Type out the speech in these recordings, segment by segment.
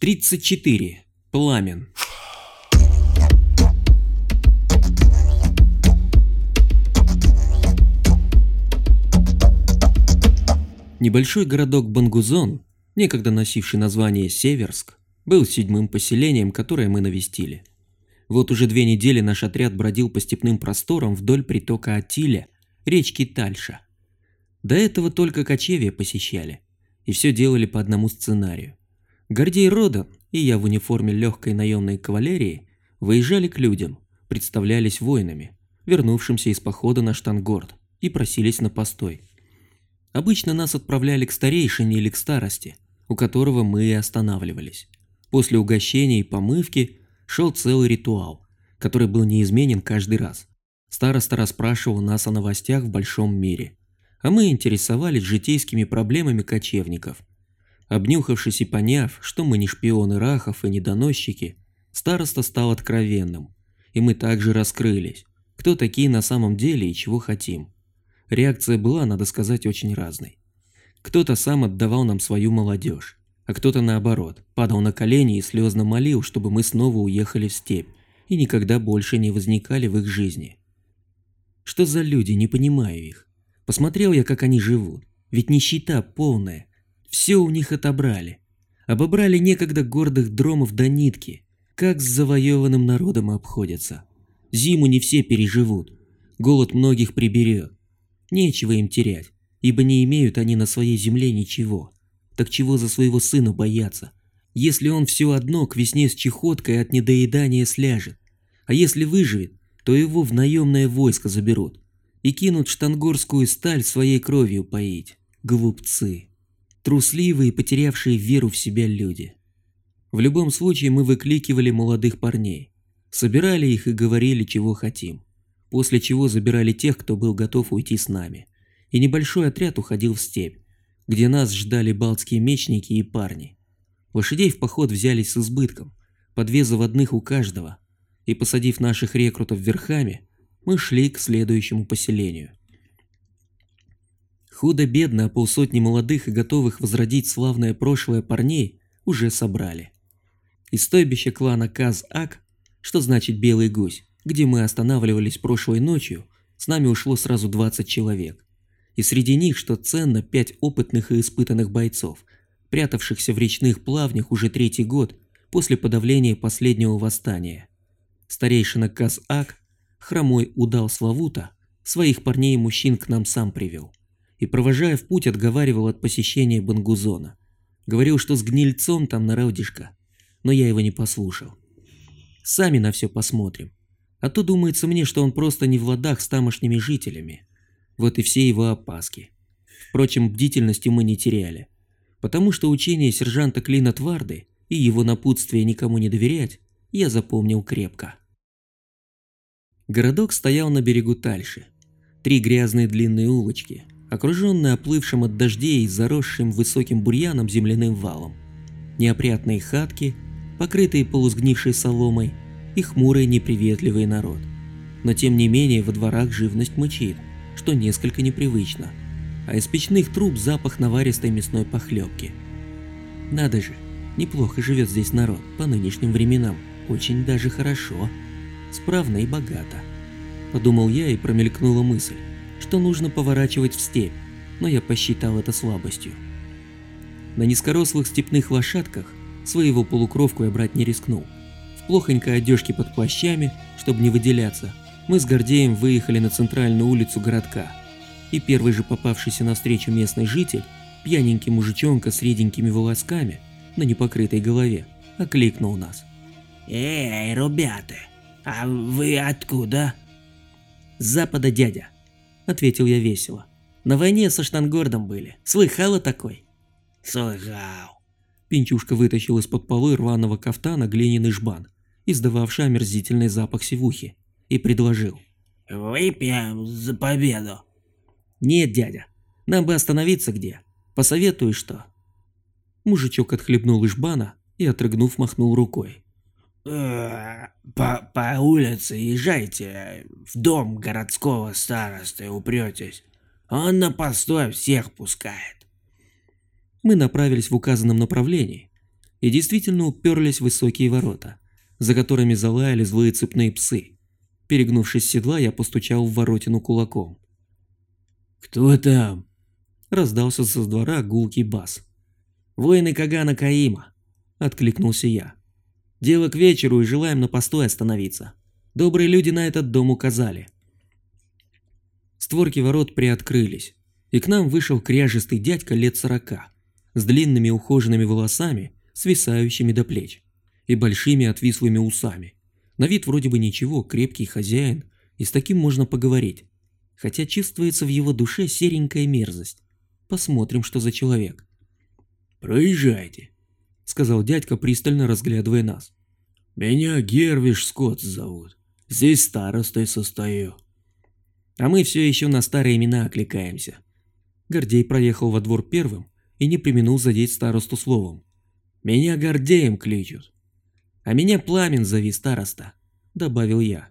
34. Пламен. Небольшой городок Бангузон, некогда носивший название Северск, был седьмым поселением, которое мы навестили. Вот уже две недели наш отряд бродил по степным просторам вдоль притока Атиля, речки Тальша. До этого только кочевья посещали, и все делали по одному сценарию. Гордей Родан и я в униформе легкой наемной кавалерии выезжали к людям, представлялись воинами, вернувшимся из похода на Штангорд, и просились на постой. Обычно нас отправляли к старейшине или к старости, у которого мы и останавливались. После угощения и помывки шел целый ритуал, который был неизменен каждый раз. Староста расспрашивал нас о новостях в большом мире, а мы интересовались житейскими проблемами кочевников. Обнюхавшись и поняв, что мы не шпионы рахов и не доносчики, староста стал откровенным, и мы также раскрылись, кто такие на самом деле и чего хотим. Реакция была, надо сказать, очень разной. Кто-то сам отдавал нам свою молодежь, а кто-то наоборот, падал на колени и слезно молил, чтобы мы снова уехали в степь и никогда больше не возникали в их жизни. Что за люди, не понимаю их. Посмотрел я, как они живут, ведь нищета полная, все у них отобрали. Обобрали некогда гордых дромов до нитки, как с завоеванным народом обходятся. Зиму не все переживут, голод многих приберет. Нечего им терять, ибо не имеют они на своей земле ничего. Так чего за своего сына бояться, если он все одно к весне с чехоткой от недоедания сляжет? А если выживет, то его в наемное войско заберут и кинут штангорскую сталь своей кровью поить. Глупцы. Трусливые потерявшие веру в себя люди. В любом случае мы выкликивали молодых парней, собирали их и говорили, чего хотим после чего забирали тех, кто был готов уйти с нами. И небольшой отряд уходил в степь, где нас ждали балтские мечники и парни. Лошадей в поход взялись с избытком, по две заводных у каждого, и посадив наших рекрутов верхами, мы шли к следующему поселению. Худо-бедно, а полсотни молодых и готовых возродить славное прошлое парней уже собрали. Из стойбища клана Каз-Ак, что значит «белый гусь», где мы останавливались прошлой ночью, с нами ушло сразу 20 человек. И среди них, что ценно, пять опытных и испытанных бойцов, прятавшихся в речных плавнях уже третий год после подавления последнего восстания. Старейшина Каз-Ак, хромой удал Славута, своих парней и мужчин к нам сам привел. И провожая в путь, отговаривал от посещения Бангузона. Говорил, что с гнильцом там народишко, но я его не послушал. Сами на все посмотрим. А то думается мне, что он просто не в ладах с тамошними жителями. Вот и все его опаски. Впрочем, бдительности мы не теряли. Потому что учение сержанта Клина Тварды и его напутствие никому не доверять я запомнил крепко. Городок стоял на берегу Тальши. Три грязные длинные улочки, окруженные оплывшим от дождей и заросшим высоким бурьяном земляным валом. Неопрятные хатки, покрытые полусгнившей соломой, и хмурый неприветливый народ. Но тем не менее во дворах живность мычит, что несколько непривычно, а из печных труб запах наваристой мясной похлебки. Надо же, неплохо живет здесь народ по нынешним временам, очень даже хорошо, справно и богато. Подумал я и промелькнула мысль, что нужно поворачивать в степь, но я посчитал это слабостью. На низкорослых степных лошадках своего полукровку я брать не рискнул – плохонькой одежке под плащами, чтобы не выделяться, мы с Гордеем выехали на центральную улицу городка. И первый же попавшийся навстречу местный житель, пьяненький мужичонка с реденькими волосками на непокрытой голове, окликнул нас. «Эй, ребята, а вы откуда?» «С запада, дядя», — ответил я весело. «На войне со Штангордом были. Слыхала такой?» «Слыхал». Пинчушка вытащил из-под полы рваного кафтана глиняный жбан издававший омерзительный запах сивухи, и предложил. «Выпьем за победу!» «Нет, дядя, нам бы остановиться где. Посоветуй что?» Мужичок отхлебнул из бана и, отрыгнув, махнул рукой. «Э, по, по улице езжайте, в дом городского старосты упретесь. Он на постой всех пускает. Мы направились в указанном направлении. и действительно уперлись в высокие ворота, за которыми залаяли злые цепные псы. Перегнувшись с седла, я постучал в воротину кулаком. «Кто там?» – раздался со двора гулкий бас. «Воины Кагана Каима», – откликнулся я. «Дело к вечеру и желаем на постой остановиться. Добрые люди на этот дом указали». Створки ворот приоткрылись, и к нам вышел кряжистый дядька лет сорока, с длинными ухоженными волосами, свисающими до плеч, и большими отвислыми усами. На вид вроде бы ничего, крепкий хозяин, и с таким можно поговорить. Хотя чувствуется в его душе серенькая мерзость. Посмотрим, что за человек. «Проезжайте», — сказал дядька, пристально разглядывая нас. «Меня Гервиш Скотт зовут. Здесь старостой состою». А мы все еще на старые имена окликаемся. Гордей проехал во двор первым и не применул задеть старосту словом. «Меня Гордеем кличут». «А меня Пламен зови староста», — добавил я.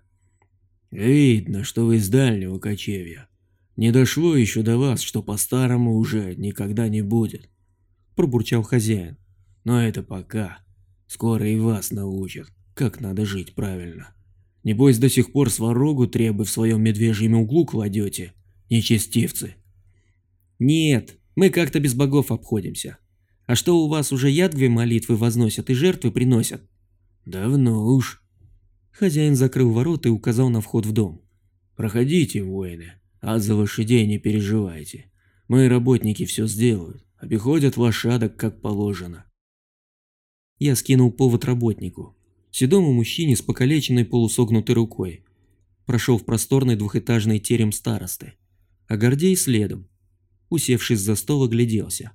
«Видно, что вы из дальнего кочевья. Не дошло еще до вас, что по-старому уже никогда не будет», — пробурчал хозяин. «Но это пока. Скоро и вас научат, как надо жить правильно». Небось до сих пор сварогу требы в своем медвежьем углу кладете, нечестивцы. Нет, мы как-то без богов обходимся. А что у вас уже ядгве молитвы возносят и жертвы приносят? Давно уж. Хозяин закрыл ворота и указал на вход в дом. Проходите, воины, а за лошадей не переживайте. Мои работники все сделают, обиходят лошадок как положено. Я скинул повод работнику, седому мужчине с покалеченной полусогнутой рукой. Прошел в просторный двухэтажный терем старосты, а Гордей следом. Усевшись за стол, огляделся.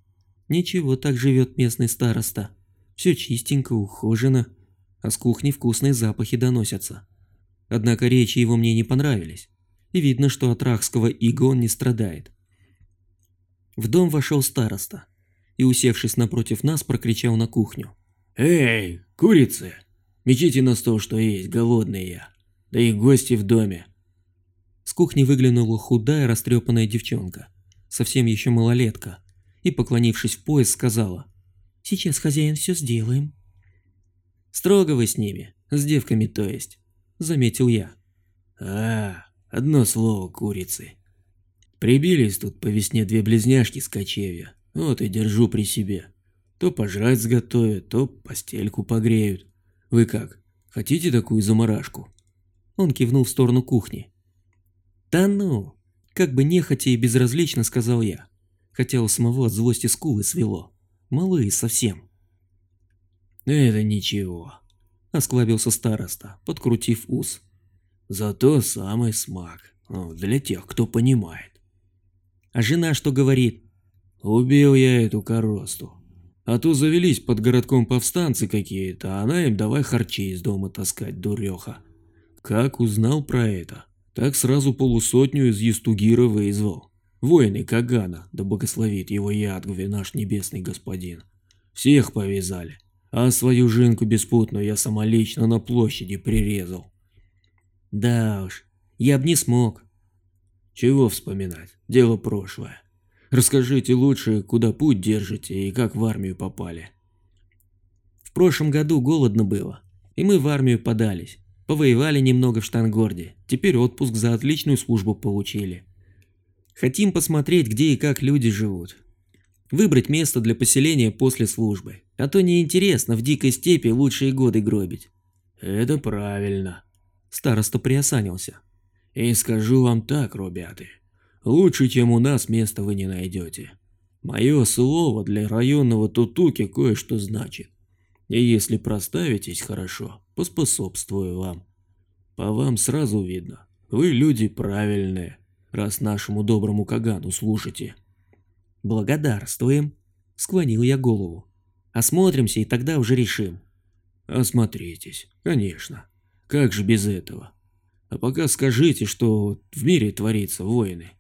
Ничего так живет местный староста. Все чистенько, ухожено, а с кухни вкусные запахи доносятся. Однако речи его мне не понравились, и видно, что от рахского иго он не страдает. В дом вошел староста и, усевшись напротив нас, прокричал на кухню. «Эй, курицы!» Мечите на стол, что есть, голодный я. Да и гости в доме. С кухни выглянула худая, растрепанная девчонка, совсем еще малолетка, и, поклонившись в пояс, сказала. «Сейчас, хозяин, все сделаем». «Строго вы с ними, с девками, то есть», — заметил я. «А, одно слово курицы. Прибились тут по весне две близняшки с кочевья, вот и держу при себе. То пожрать сготовят, то постельку погреют. Вы как, хотите такую заморашку? Он кивнул в сторону кухни. Да ну, как бы нехотя и безразлично сказал я, хотя у самого от злости скулы свело. Малые совсем. Это ничего, осклабился староста, подкрутив ус. Зато самый смак, ну, для тех, кто понимает. А жена что говорит? Убил я эту коросту, а то завелись под городком повстанцы какие-то, а она им давай харчи из дома таскать, дуреха. Как узнал про это, так сразу полусотню из Естугира вызвал. Воины Кагана, да благословит его Ядгве наш небесный господин. Всех повязали, а свою жинку беспутную я самолично на площади прирезал. Да уж, я б не смог. Чего вспоминать, дело прошлое. Расскажите лучше, куда путь держите и как в армию попали. В прошлом году голодно было, и мы в армию подались. Повоевали немного в Штангорде, теперь отпуск за отличную службу получили. Хотим посмотреть, где и как люди живут. Выбрать место для поселения после службы, а то неинтересно в дикой степи лучшие годы гробить. Это правильно. Староста приосанился. И скажу вам так, ребята, Лучше, чем у нас, места вы не найдете. Мое слово для районного тутуки кое-что значит. И если проставитесь хорошо, поспособствую вам. По вам сразу видно, вы люди правильные, раз нашему доброму Кагану служите. Благодарствуем, склонил я голову. Осмотримся и тогда уже решим. Осмотритесь, конечно. Как же без этого? А пока скажите, что в мире творится войны.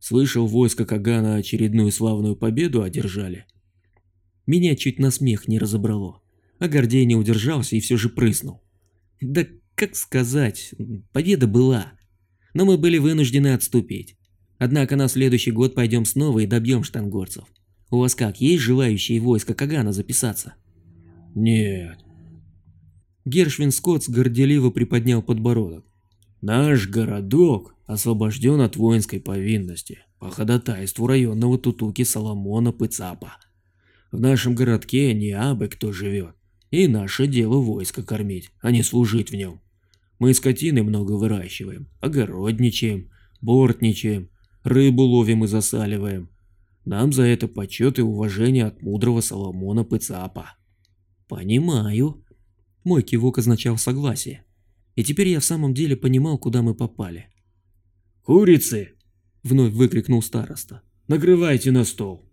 Слышал, войско Кагана очередную славную победу одержали. Меня чуть на смех не разобрало, а Гордей не удержался и все же прыснул. Да как сказать, победа была, но мы были вынуждены отступить. Однако на следующий год пойдем снова и добьем штангорцев. У вас как, есть желающие войска Кагана записаться? Нет. Гершвин Скотт горделиво приподнял подбородок. Наш городок освобожден от воинской повинности по ходатайству районного тутуки Соломона Пыцапа. В нашем городке не абы кто живет, и наше дело войско кормить, а не служить в нем. Мы скотины много выращиваем, огородничаем, бортничаем, рыбу ловим и засаливаем. Нам за это почет и уважение от мудрого Соломона Пыцапа. Понимаю. Мой кивок означал согласие. И теперь я в самом деле понимал, куда мы попали. «Курицы!» — вновь выкрикнул староста. «Накрывайте на стол!»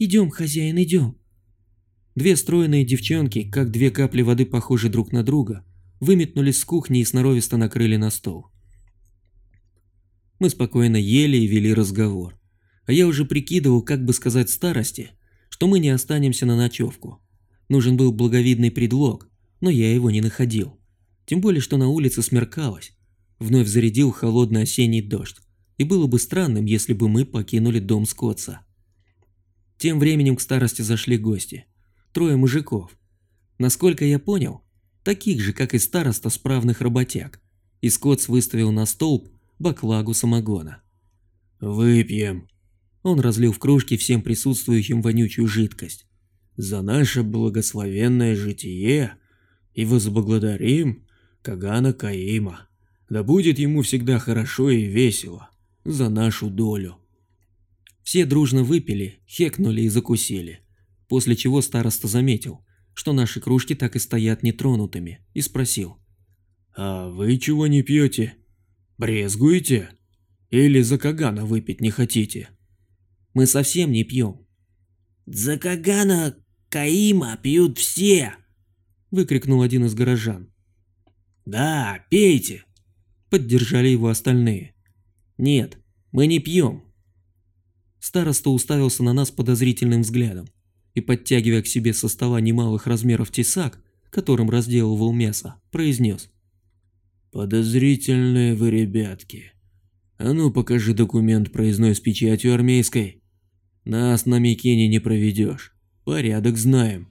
«Идем, хозяин, идем!» Две стройные девчонки, как две капли воды похожи друг на друга, выметнулись с кухни и сноровисто накрыли на стол. Мы спокойно ели и вели разговор. А я уже прикидывал, как бы сказать старости, что мы не останемся на ночевку. Нужен был благовидный предлог, но я его не находил. Тем более, что на улице смеркалось. Вновь зарядил холодный осенний дождь. И было бы странным, если бы мы покинули дом Скотца. Тем временем к старости зашли гости. Трое мужиков. Насколько я понял, таких же, как и староста справных работяг. И Скотс выставил на столб баклагу самогона. «Выпьем». Он разлил в кружки всем присутствующим вонючую жидкость. «За наше благословенное житие и возблагодарим Кагана Каима. Да будет ему всегда хорошо и весело за нашу долю». Все дружно выпили, хекнули и закусили, после чего староста заметил, что наши кружки так и стоят нетронутыми, и спросил. «А вы чего не пьете? Брезгуете? Или за Кагана выпить не хотите?» «Мы совсем не пьем». «За Кагана Каима пьют все!» – выкрикнул один из горожан. «Да, пейте!» – поддержали его остальные. «Нет, мы не пьем». Староста уставился на нас подозрительным взглядом и, подтягивая к себе со стола немалых размеров тесак, которым разделывал мясо, произнес. «Подозрительные вы ребятки. А ну покажи документ проездной с печатью армейской. Нас на Микене не проведешь. Порядок знаем».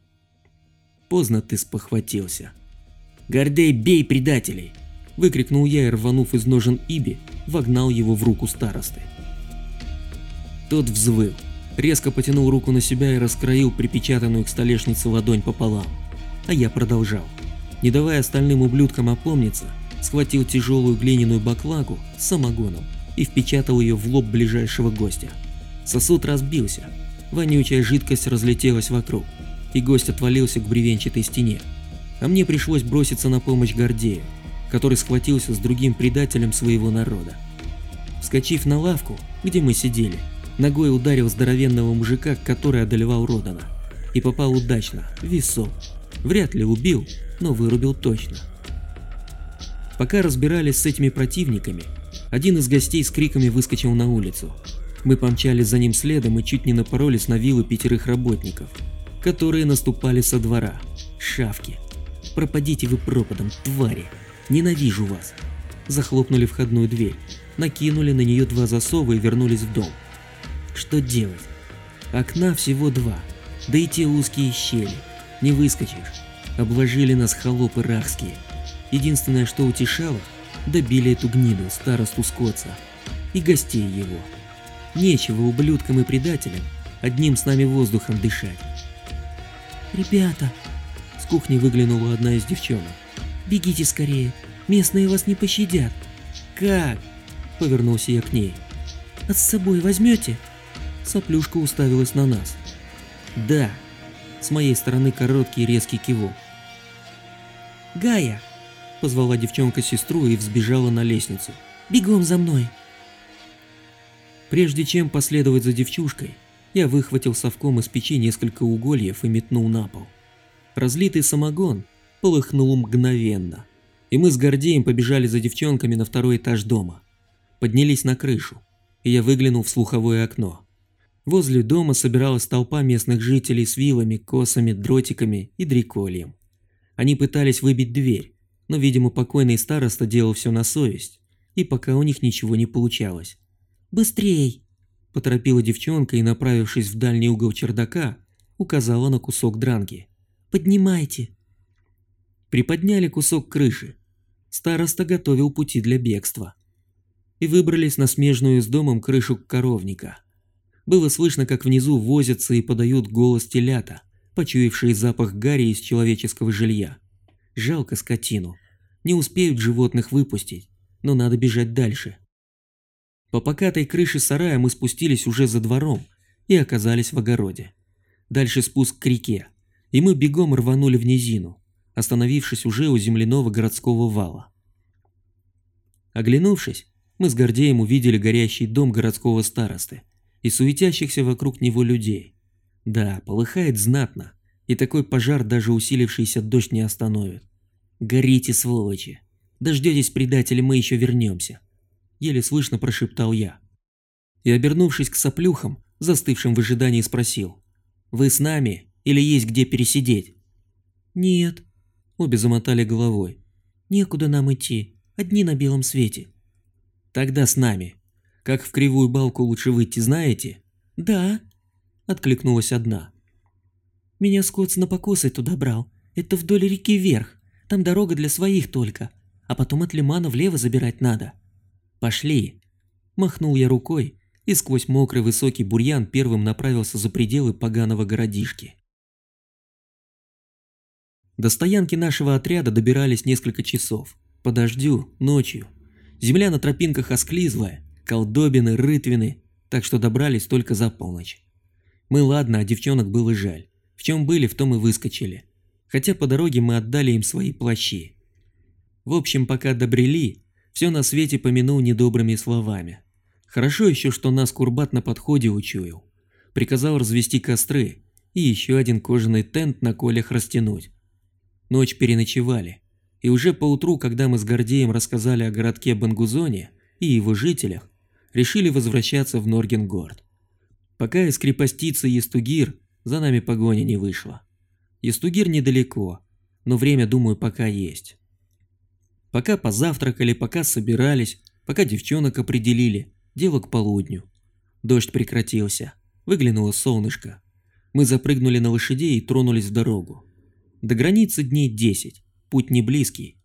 Поздно ты спохватился. «Гордей, бей предателей!» – выкрикнул я и, рванув из ножен Иби, вогнал его в руку старосты. Тот взвыл резко потянул руку на себя и раскроил припечатанную к столешнице ладонь пополам. А я продолжал. Не давая остальным ублюдкам опомниться, схватил тяжелую глиняную баклагу с самогоном и впечатал ее в лоб ближайшего гостя. Сосуд разбился, вонючая жидкость разлетелась вокруг, и гость отвалился к бревенчатой стене. А мне пришлось броситься на помощь Гордею, который схватился с другим предателем своего народа. Вскочив на лавку, где мы сидели, Ногой ударил здоровенного мужика, который одолевал Родана. И попал удачно, в висок. Вряд ли убил, но вырубил точно. Пока разбирались с этими противниками, один из гостей с криками выскочил на улицу. Мы помчались за ним следом и чуть не напоролись на вилы пятерых работников, которые наступали со двора. Шавки. Пропадите вы пропадом, твари. Ненавижу вас. Захлопнули входную дверь, накинули на нее два засова и вернулись в дом. Что делать? Окна всего два, да и те узкие щели. Не выскочишь. Обложили нас холопы рахские. Единственное, что утешало, добили эту гниду, старосту Скотца. И гостей его. Нечего ублюдкам и предателям одним с нами воздухом дышать. «Ребята!» Кухни выглянула одна из девчонок. «Бегите скорее, местные вас не пощадят». «Как?» Повернулся я к ней. «А с собой возьмете?» Соплюшка уставилась на нас. «Да!» С моей стороны короткий резкий кивок. «Гая!» Позвала девчонка сестру и взбежала на лестницу. «Бегом за мной!» Прежде чем последовать за девчушкой, я выхватил совком из печи несколько угольев и метнул на пол. Разлитый самогон полыхнул мгновенно, и мы с Гордеем побежали за девчонками на второй этаж дома. Поднялись на крышу, и я выглянул в слуховое окно. Возле дома собиралась толпа местных жителей с вилами, косами, дротиками и дрекольем. Они пытались выбить дверь, но, видимо, покойный староста делал все на совесть, и пока у них ничего не получалось. «Быстрей!» – поторопила девчонка и, направившись в дальний угол чердака, указала на кусок дранки. Поднимайте. Приподняли кусок крыши. Староста готовил пути для бегства. И выбрались на смежную с домом крышу коровника. Было слышно, как внизу возятся и подают голос телята, почуявшие запах гари из человеческого жилья. Жалко скотину. Не успеют животных выпустить, но надо бежать дальше. По покатой крыше сарая мы спустились уже за двором и оказались в огороде. Дальше спуск к реке, и мы бегом рванули в низину, остановившись уже у земляного городского вала. Оглянувшись, мы с Гордеем увидели горящий дом городского старосты и суетящихся вокруг него людей. Да, полыхает знатно, и такой пожар даже усилившийся дождь не остановит. Горите, сволочи! Дождетесь, предатели, мы еще вернемся. Еле слышно прошептал я. И, обернувшись к соплюхам, застывшим в ожидании, спросил. Вы с нами или есть где пересидеть? Нет. Обе замотали головой. Некуда нам идти, одни на белом свете. Тогда с нами. Как в кривую балку лучше выйти, знаете? Да. Откликнулась одна. Меня скотс на покосы туда брал. Это вдоль реки вверх. Там дорога для своих только. А потом от лимана влево забирать надо. Пошли. Махнул я рукой и сквозь мокрый высокий бурьян первым направился за пределы поганого городишки. До стоянки нашего отряда добирались несколько часов. По дождю, ночью. Земля на тропинках осклизлая, колдобины, рытвины, так что добрались только за полночь. Мы ладно, а девчонок было жаль. В чем были, в том и выскочили. Хотя по дороге мы отдали им свои плащи. В общем, пока добрели, все на свете помянул недобрыми словами. Хорошо еще, что нас Курбат на подходе учуял. Приказал развести костры и еще один кожаный тент на колях растянуть. Ночь переночевали. И уже поутру, когда мы с Гордеем рассказали о городке Бангузоне и его жителях, решили возвращаться в Норгенгорд. Пока из крепостицы Естугир за нами погоня не вышла. Естугир недалеко, но время, думаю, пока есть. Пока позавтракали, пока собирались, пока девчонок определили, дело к полудню. Дождь прекратился, выглянуло солнышко. Мы запрыгнули на лошадей и тронулись в дорогу. До границы дней 10, путь не близкий.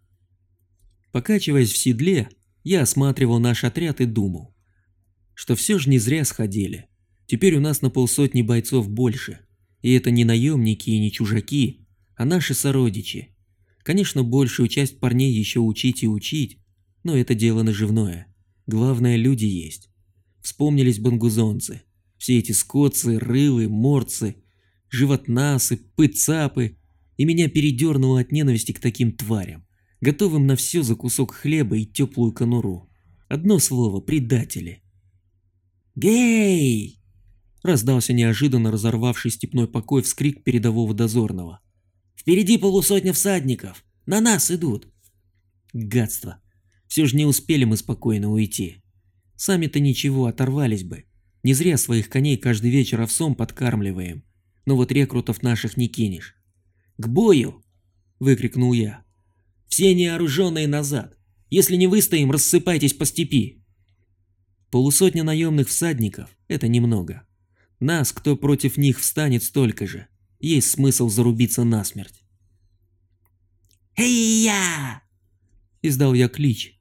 Покачиваясь в седле, я осматривал наш отряд и думал, что все же не зря сходили. Теперь у нас на полсотни бойцов больше. И это не наемники и не чужаки, а наши сородичи. Конечно, большую часть парней еще учить и учить, но это дело наживное. Главное, люди есть. Вспомнились бангузонцы. Все эти скотцы, рылы, морцы, животнасы, пыцапы. И меня передернуло от ненависти к таким тварям, готовым на все за кусок хлеба и теплую конуру. Одно слово – предатели. «Гей!» Раздался неожиданно разорвавший степной покой вскрик передового дозорного. «Впереди полусотня всадников! На нас идут!» Гадство! Все же не успели мы спокойно уйти. Сами-то ничего, оторвались бы. Не зря своих коней каждый вечер овсом подкармливаем. Но вот рекрутов наших не кинешь. «К бою!» – выкрикнул я. «Все неоруженные назад! Если не выстоим, рассыпайтесь по степи!» Полусотня наемных всадников – это немного. Нас, кто против них встанет, столько же. Есть смысл зарубиться насмерть. «Эй-я!» – издал я клич.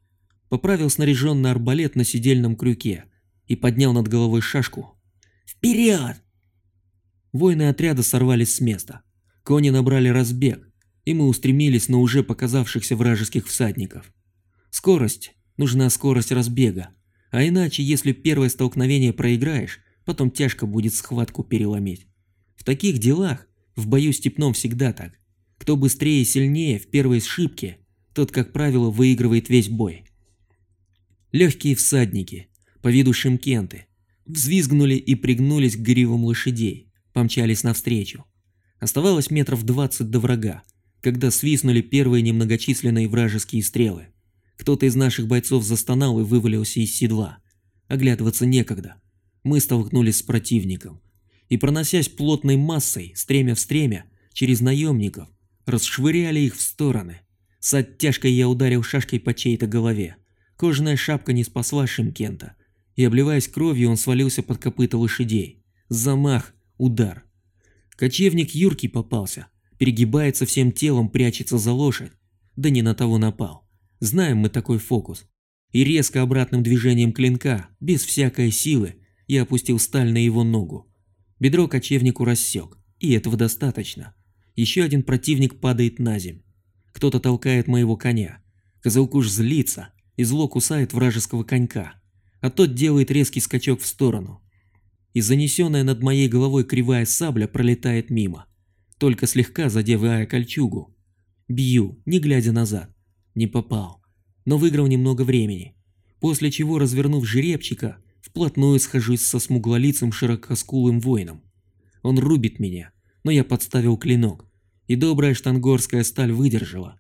Поправил снаряженный арбалет на сидельном крюке и поднял над головой шашку. «Вперед!» Воины отряда сорвались с места. Кони набрали разбег, и мы устремились на уже показавшихся вражеских всадников. Скорость, нужна скорость разбега, а иначе, если первое столкновение проиграешь, потом тяжко будет схватку переломить. В таких делах, в бою степном всегда так. Кто быстрее и сильнее в первой сшибке, тот, как правило, выигрывает весь бой. Легкие всадники, по виду шимкенты, взвизгнули и пригнулись к гривам лошадей, помчались навстречу. Оставалось метров двадцать до врага, когда свистнули первые немногочисленные вражеские стрелы. Кто-то из наших бойцов застонал и вывалился из седла. Оглядываться некогда мы столкнулись с противником. И проносясь плотной массой, стремя в стремя, через наемников, расшвыряли их в стороны. С оттяжкой я ударил шашкой по чьей-то голове. Кожаная шапка не спасла Шимкента, и, обливаясь кровью, он свалился под копыта лошадей. Замах, удар. Кочевник Юрки попался, перегибается всем телом, прячется за лошадь, да не на того напал. Знаем мы такой фокус. И резко обратным движением клинка, без всякой силы, я опустил сталь на его ногу. Бедро кочевнику рассек, и этого достаточно. Еще один противник падает на земь. Кто-то толкает моего коня. Козылкуш злится и зло кусает вражеского конька, а тот делает резкий скачок в сторону. И занесенная над моей головой кривая сабля пролетает мимо, только слегка задевая кольчугу. Бью, не глядя назад. Не попал, но выиграл немного времени, после чего, развернув жеребчика, вплотную схожусь со смуглолицым широкоскулым воином. Он рубит меня, но я подставил клинок, и добрая штангорская сталь выдержала.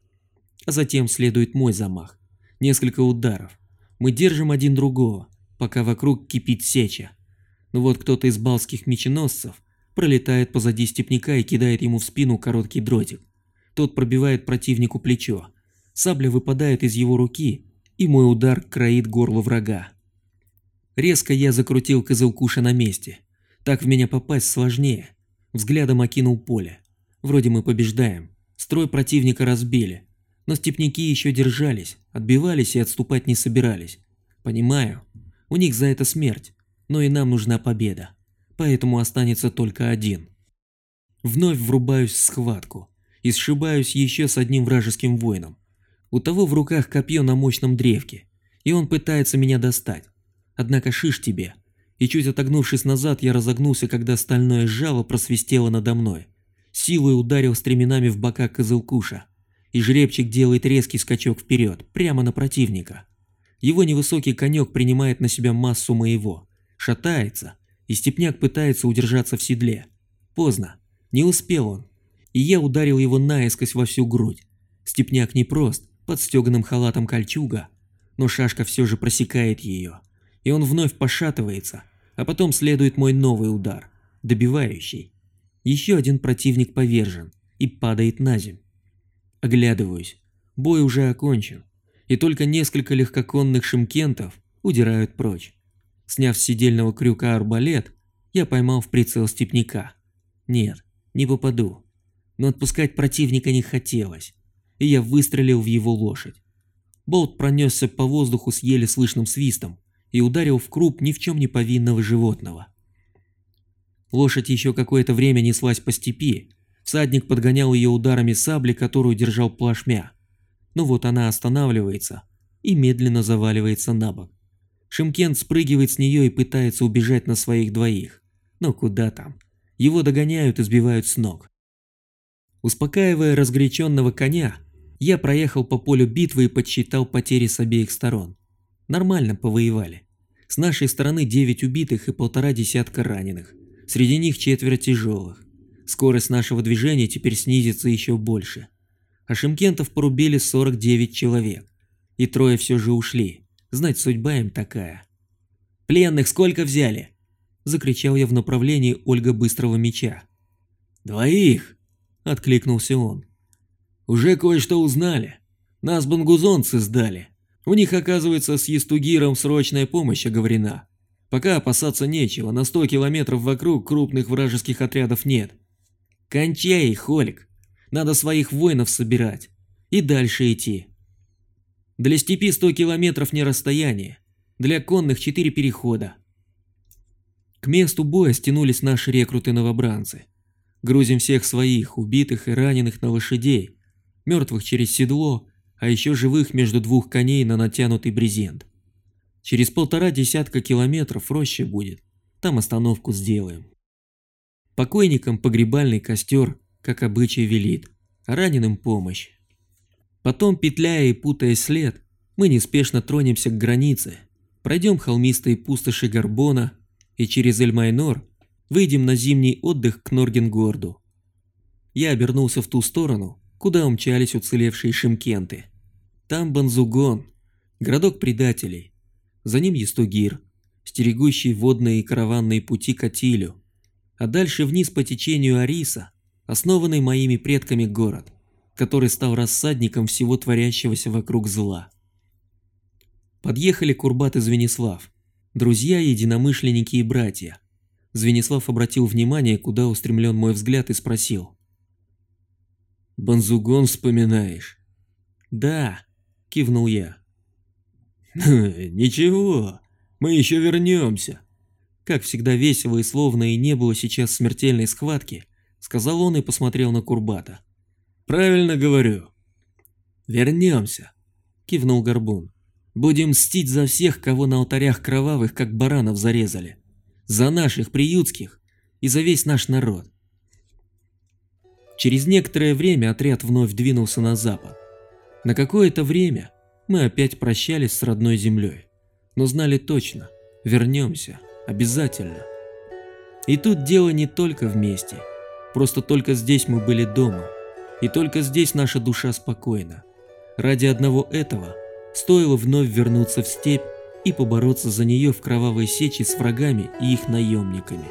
А затем следует мой замах. Несколько ударов. Мы держим один другого, пока вокруг кипит сеча. Но вот кто-то из балских меченосцев пролетает позади степняка и кидает ему в спину короткий дротик. Тот пробивает противнику плечо. Сабля выпадает из его руки, и мой удар кроит горло врага. Резко я закрутил Козылкуша на месте. Так в меня попасть сложнее. Взглядом окинул поле. Вроде мы побеждаем. Строй противника разбили. Но степняки еще держались, отбивались и отступать не собирались. Понимаю, у них за это смерть, но и нам нужна победа. Поэтому останется только один. Вновь врубаюсь в схватку и сшибаюсь еще с одним вражеским воином. У того в руках копье на мощном древке, и он пытается меня достать. Однако шиш тебе. И чуть отогнувшись назад, я разогнулся, когда стальное жало просвистело надо мной силой ударил стременами в бока Козылкуша, и жребчик делает резкий скачок вперед, прямо на противника. Его невысокий конек принимает на себя массу моего, шатается, и степняк пытается удержаться в седле. Поздно, не успел он, и я ударил его наискось во всю грудь. Степняк непрост, под стеганым халатом кольчуга, но шашка все же просекает ее, и он вновь пошатывается, а потом следует мой новый удар, добивающий. Еще один противник повержен и падает на земь. Оглядываюсь. Бой уже окончен, и только несколько легкоконных шимкентов удирают прочь. Сняв с сидельного крюка арбалет, я поймал в прицел степняка. Нет, не попаду. Но отпускать противника не хотелось, и я выстрелил в его лошадь. Болт пронесся по воздуху с еле слышным свистом и ударил в круп ни в чем не повинного животного. Лошадь еще какое-то время неслась по степи. Всадник подгонял ее ударами сабли, которую держал плашмя. Но вот она останавливается и медленно заваливается на бок. Шимкент спрыгивает с нее и пытается убежать на своих двоих. Но куда там? Его догоняют и сбивают с ног. Успокаивая разгоряченного коня, я проехал по полю битвы и подсчитал потери с обеих сторон. Нормально повоевали. С нашей стороны 9 убитых и полтора десятка раненых. Среди них четверо тяжелых. Скорость нашего движения теперь снизится еще больше. А шимкентов порубили 49 человек. И трое все же ушли. Знать, судьба им такая. «Пленных сколько взяли?» Закричал я в направлении Ольга Быстрого Меча. «Двоих!» – откликнулся он. «Уже кое-что узнали. Нас бангузонцы сдали. У них, оказывается, с Естугиром срочная помощь оговорена. Пока опасаться нечего, на 100 километров вокруг крупных вражеских отрядов нет. Кончай, Холик. Надо своих воинов собирать. И дальше идти. Для степи 100 километров не расстояние. Для конных 4 перехода. К месту боя стянулись наши рекруты-новобранцы. Грузим всех своих, убитых и раненых на лошадей, мертвых через седло, а еще живых между двух коней на натянутый брезент. Через полтора десятка километров роще будет. Там остановку сделаем. Покойникам погребальный костер, как обычай велит, а раненым помощь. Потом, петляя и путая след, мы неспешно тронемся к границе, пройдем холмистые пустоши Горбона и через Эль-Майнор выйдем на зимний отдых к Норгенгорду. Я обернулся в ту сторону, куда умчались уцелевшие шимкенты. Там Банзугон, городок предателей, за ним Естугир, стерегущий водные и караванные пути к Атилю, а дальше вниз по течению Ариса, основанный моими предками город, который стал рассадником всего творящегося вокруг зла. Подъехали Курбат и Звенислав, друзья, единомышленники и братья. Звенислав обратил внимание, куда устремлен мой взгляд и спросил. Банзугон вспоминаешь? Да, кивнул я. Ничего, мы еще вернемся. Как всегда весело и словно и не было сейчас смертельной схватки, сказал он и посмотрел на Курбата. Правильно говорю. Вернемся, кивнул Горбун. Будем мстить за всех, кого на алтарях кровавых, как баранов, зарезали. За наших приютских и за весь наш народ. Через некоторое время отряд вновь двинулся на запад. На какое-то время мы опять прощались с родной землей, но знали точно, вернемся, обязательно. И тут дело не только вместе, просто только здесь мы были дома, и только здесь наша душа спокойна. Ради одного этого – Стоило вновь вернуться в степь и побороться за нее в кровавой сече с врагами и их наемниками.